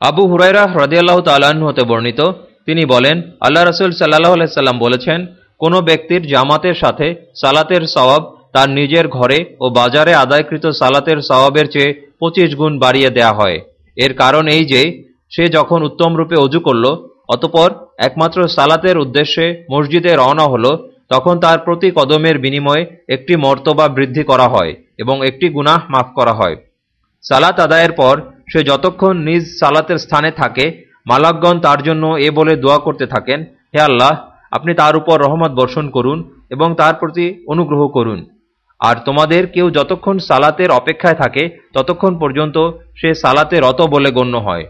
আবু হুরাইরা হ্রদিয়াল্লাহ তাল্লাহ্ন হতে বর্ণিত। তিনি বলেন, আল্লাহ রসুল সাল্লাহ আলাইসাল্লাম বলেছেন, কোনো ব্যক্তির জামাতের সাথে সালাতের সওয়াব তার নিজের ঘরে ও বাজারে আদায়কৃত সালাতের সওয়াবের চেয়ে পঁচিশ গুণ বাড়িয়ে দেয়া হয়। এর কারণ এই যে, সে যখন উত্তম রূপে অজু করল, অতপর একমাত্র সালাতের উদ্দেশ্যে মসজিদে রওনা হল, তখন তার প্রতি কদমের বিনিময়ে একটি মর্তবা বৃদ্ধি করা হয় এবং একটি গুনাহ মাফ করা হয়। সালাত আদায়ের পর সে যতক্ষণ নিজ সালাতের স্থানে থাকে, মালাকগণ তার জন্য এ বলে দোয়া করতে থাকেন, হে আল্লাহ, আপনি তার উপর রহমত বর্ষণ করুন এবং তার প্রতি অনুগ্রহ করুন। আর তোমাদের কেউ যতক্ষণ সালাতের অপেক্ষায় থাকে, ততক্ষণ পর্যন্ত সে সালাতে রত বলে গণ্য হয়।